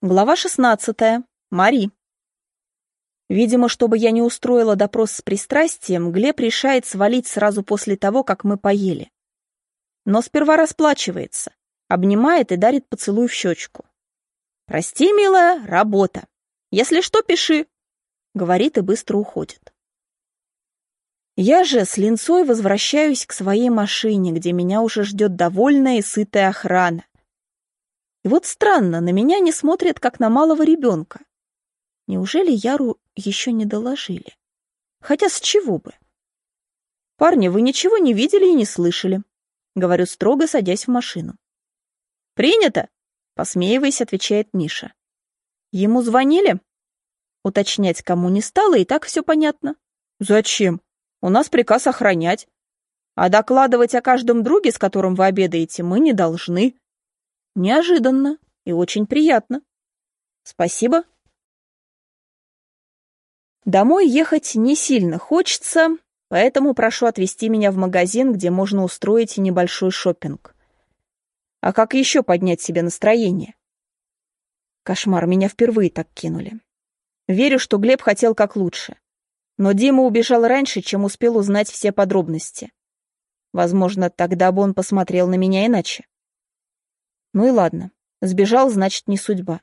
Глава 16. Мари. Видимо, чтобы я не устроила допрос с пристрастием, Глеб решает свалить сразу после того, как мы поели. Но сперва расплачивается, обнимает и дарит поцелуй в щечку. «Прости, милая, работа. Если что, пиши», — говорит и быстро уходит. Я же с линцой возвращаюсь к своей машине, где меня уже ждет довольная и сытая охрана. И вот странно, на меня не смотрят, как на малого ребенка. Неужели Яру еще не доложили? Хотя с чего бы? «Парни, вы ничего не видели и не слышали», — говорю строго, садясь в машину. «Принято», — посмеиваясь, отвечает Миша. «Ему звонили?» Уточнять кому не стало, и так все понятно. «Зачем? У нас приказ охранять. А докладывать о каждом друге, с которым вы обедаете, мы не должны. Неожиданно и очень приятно. Спасибо. Домой ехать не сильно хочется, поэтому прошу отвезти меня в магазин, где можно устроить небольшой шопинг. А как еще поднять себе настроение? Кошмар, меня впервые так кинули. Верю, что Глеб хотел как лучше. Но Дима убежал раньше, чем успел узнать все подробности. Возможно, тогда бы он посмотрел на меня иначе. Ну и ладно. Сбежал, значит, не судьба.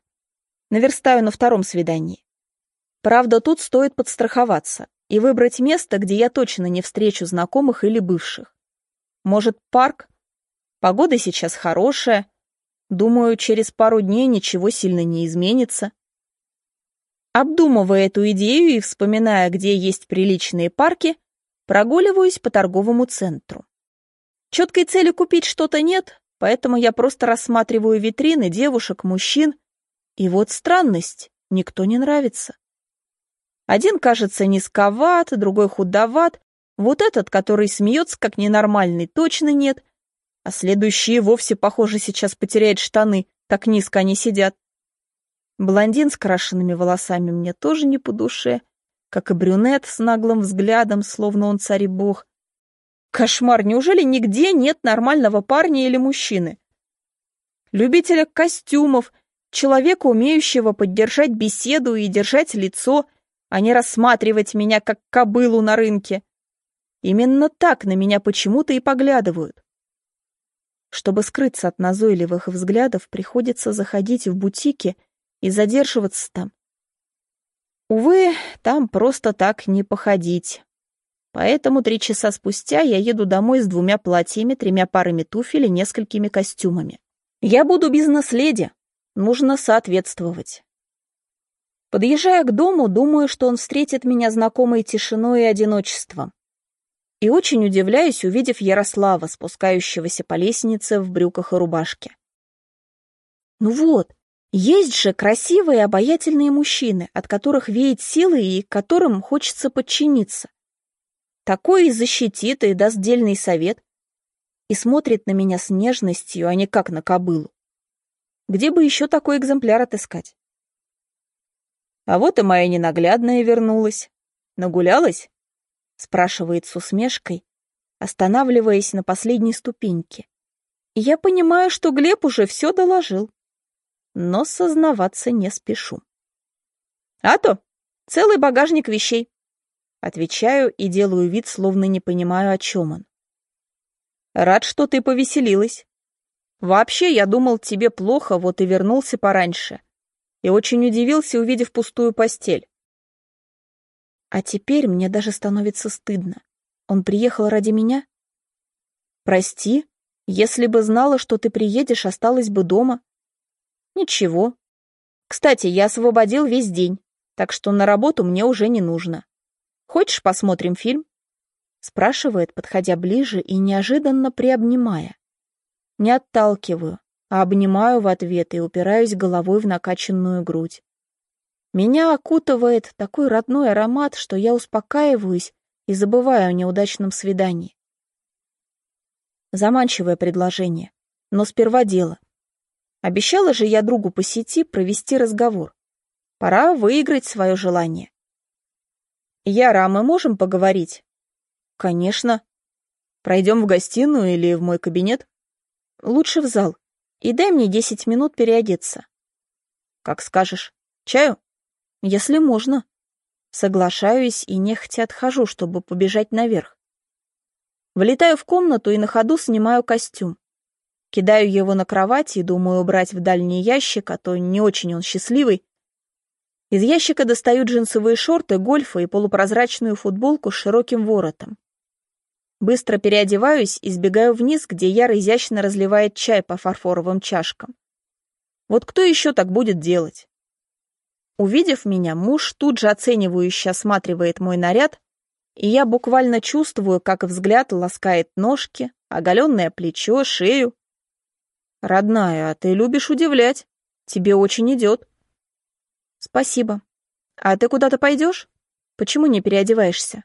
Наверстаю на втором свидании. Правда, тут стоит подстраховаться и выбрать место, где я точно не встречу знакомых или бывших. Может, парк? Погода сейчас хорошая. Думаю, через пару дней ничего сильно не изменится. Обдумывая эту идею и вспоминая, где есть приличные парки, прогуливаюсь по торговому центру. Четкой цели купить что-то нет, Поэтому я просто рассматриваю витрины девушек, мужчин. И вот странность, никто не нравится. Один кажется низковат, другой худоват. Вот этот, который смеется как ненормальный, точно нет. А следующие вовсе, похоже, сейчас потеряет штаны, так низко они сидят. Блондин с крашенными волосами мне тоже не по душе, как и брюнет с наглым взглядом, словно он царь и бог. Кошмар, неужели нигде нет нормального парня или мужчины? Любителя костюмов, человека, умеющего поддержать беседу и держать лицо, а не рассматривать меня как кобылу на рынке. Именно так на меня почему-то и поглядывают. Чтобы скрыться от назойливых взглядов, приходится заходить в бутики и задерживаться там. Увы, там просто так не походить. Поэтому три часа спустя я еду домой с двумя платьями, тремя парами туфель и несколькими костюмами. Я буду бизнес-леди. Нужно соответствовать. Подъезжая к дому, думаю, что он встретит меня знакомой тишиной и одиночеством. И очень удивляюсь, увидев Ярослава, спускающегося по лестнице в брюках и рубашке. Ну вот, есть же красивые обаятельные мужчины, от которых веет силой и которым хочется подчиниться. Такой и защитит, и даст дельный совет. И смотрит на меня с нежностью, а не как на кобылу. Где бы еще такой экземпляр отыскать? А вот и моя ненаглядная вернулась. Нагулялась? Спрашивает с усмешкой, останавливаясь на последней ступеньке. И я понимаю, что Глеб уже все доложил. Но сознаваться не спешу. А то, целый багажник вещей. Отвечаю и делаю вид, словно не понимаю, о чем он. Рад, что ты повеселилась. Вообще, я думал, тебе плохо, вот и вернулся пораньше. И очень удивился, увидев пустую постель. А теперь мне даже становится стыдно. Он приехал ради меня? Прости, если бы знала, что ты приедешь, осталась бы дома. Ничего. Кстати, я освободил весь день, так что на работу мне уже не нужно. Хочешь, посмотрим фильм?» Спрашивает, подходя ближе и неожиданно приобнимая. Не отталкиваю, а обнимаю в ответ и упираюсь головой в накачанную грудь. Меня окутывает такой родной аромат, что я успокаиваюсь и забываю о неудачном свидании. Заманчивое предложение, но сперва дело. Обещала же я другу по сети провести разговор. Пора выиграть свое желание. «Яра, а мы можем поговорить?» «Конечно. Пройдем в гостиную или в мой кабинет?» «Лучше в зал. И дай мне десять минут переодеться». Как скажешь. Чаю? Если можно. Соглашаюсь и нехотя отхожу, чтобы побежать наверх. Влетаю в комнату и на ходу снимаю костюм. Кидаю его на кровать и думаю убрать в дальний ящик, а то не очень он счастливый. Из ящика достаю джинсовые шорты, гольфа и полупрозрачную футболку с широким воротом. Быстро переодеваюсь и сбегаю вниз, где Яр изящно разливает чай по фарфоровым чашкам. Вот кто еще так будет делать? Увидев меня, муж тут же оценивающе осматривает мой наряд, и я буквально чувствую, как взгляд ласкает ножки, оголенное плечо, шею. «Родная, а ты любишь удивлять. Тебе очень идет». «Спасибо. А ты куда-то пойдешь? Почему не переодеваешься?»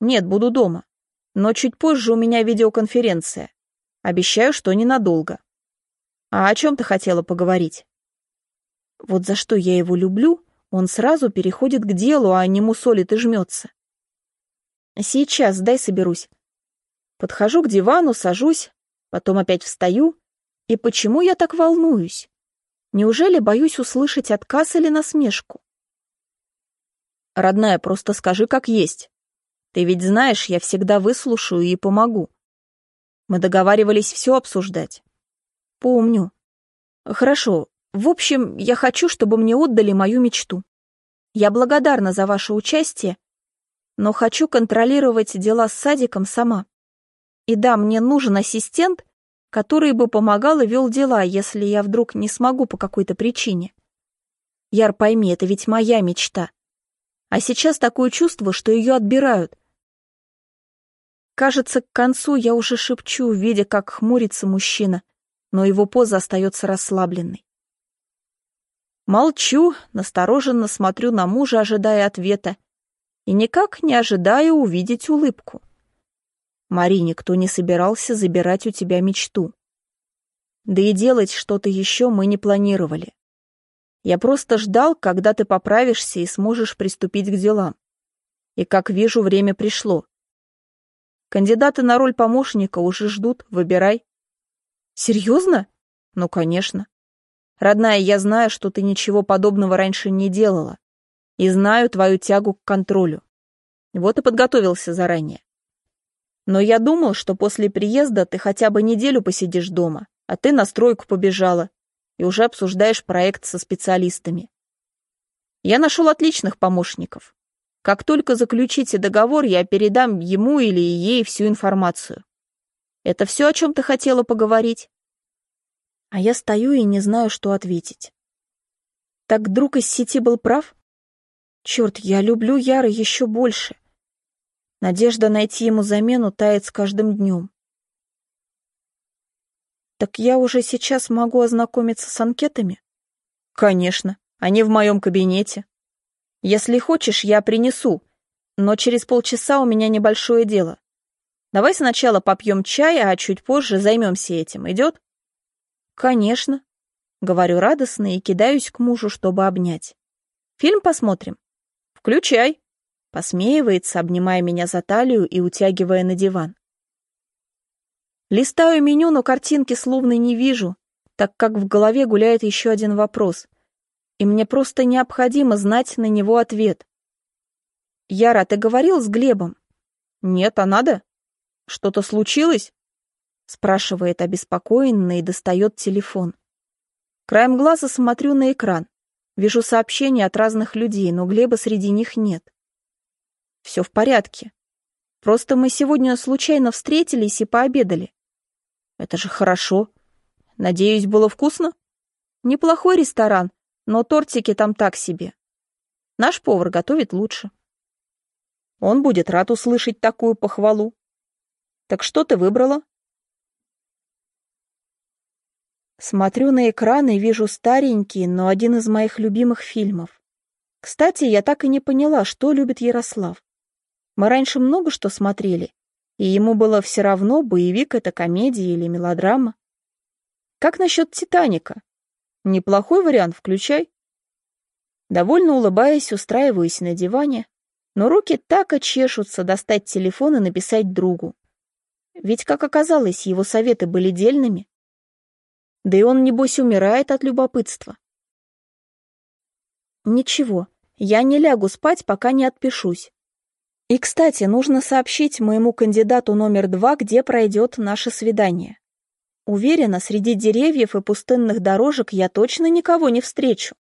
«Нет, буду дома. Но чуть позже у меня видеоконференция. Обещаю, что ненадолго». «А о чем ты хотела поговорить?» Вот за что я его люблю, он сразу переходит к делу, а не мусолит и жмется. «Сейчас, дай соберусь». Подхожу к дивану, сажусь, потом опять встаю. И почему я так волнуюсь? Неужели боюсь услышать отказ или насмешку? Родная, просто скажи, как есть. Ты ведь знаешь, я всегда выслушаю и помогу. Мы договаривались все обсуждать. Помню. Хорошо. В общем, я хочу, чтобы мне отдали мою мечту. Я благодарна за ваше участие, но хочу контролировать дела с садиком сама. И да, мне нужен ассистент, который бы помогал и вел дела, если я вдруг не смогу по какой-то причине. Яр, пойми, это ведь моя мечта. А сейчас такое чувство, что ее отбирают. Кажется, к концу я уже шепчу, видя, как хмурится мужчина, но его поза остается расслабленной. Молчу, настороженно смотрю на мужа, ожидая ответа, и никак не ожидаю увидеть улыбку. Мари, никто не собирался забирать у тебя мечту. Да и делать что-то еще мы не планировали. Я просто ждал, когда ты поправишься и сможешь приступить к делам. И, как вижу, время пришло. Кандидаты на роль помощника уже ждут, выбирай. Серьезно? Ну, конечно. Родная, я знаю, что ты ничего подобного раньше не делала. И знаю твою тягу к контролю. Вот и подготовился заранее. Но я думал, что после приезда ты хотя бы неделю посидишь дома, а ты на стройку побежала и уже обсуждаешь проект со специалистами. Я нашел отличных помощников. Как только заключите договор, я передам ему или ей всю информацию. Это все, о чем ты хотела поговорить? А я стою и не знаю, что ответить. Так друг из сети был прав? Черт, я люблю Яра еще больше. Надежда найти ему замену тает с каждым днем. Так я уже сейчас могу ознакомиться с анкетами? Конечно, они в моем кабинете. Если хочешь, я принесу, но через полчаса у меня небольшое дело. Давай сначала попьем чай, а чуть позже займемся этим. Идет? Конечно. Говорю радостно и кидаюсь к мужу, чтобы обнять. Фильм посмотрим? Включай. Посмеивается, обнимая меня за талию и утягивая на диван. Листаю меню, но картинки словно не вижу, так как в голове гуляет еще один вопрос. И мне просто необходимо знать на него ответ. «Яра, ты говорил с Глебом?» «Нет, а надо? Что-то случилось?» Спрашивает обеспокоенно и достает телефон. Краем глаза смотрю на экран. Вижу сообщения от разных людей, но Глеба среди них нет. Все в порядке. Просто мы сегодня случайно встретились и пообедали. Это же хорошо. Надеюсь, было вкусно? Неплохой ресторан, но тортики там так себе. Наш повар готовит лучше. Он будет рад услышать такую похвалу. Так что ты выбрала? Смотрю на экран и вижу старенький, но один из моих любимых фильмов. Кстати, я так и не поняла, что любит Ярослав. Мы раньше много что смотрели, и ему было все равно, боевик это комедия или мелодрама. Как насчет «Титаника»? Неплохой вариант, включай. Довольно улыбаясь, устраиваюсь на диване, но руки так и чешутся достать телефон и написать другу. Ведь, как оказалось, его советы были дельными. Да и он, небось, умирает от любопытства. Ничего, я не лягу спать, пока не отпишусь. И, кстати, нужно сообщить моему кандидату номер два, где пройдет наше свидание. Уверена, среди деревьев и пустынных дорожек я точно никого не встречу.